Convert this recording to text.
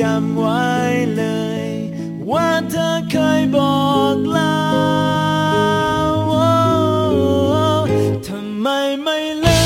จำไว้เลย ว่าเธอเคยบอกลาทำไมไม่เลิก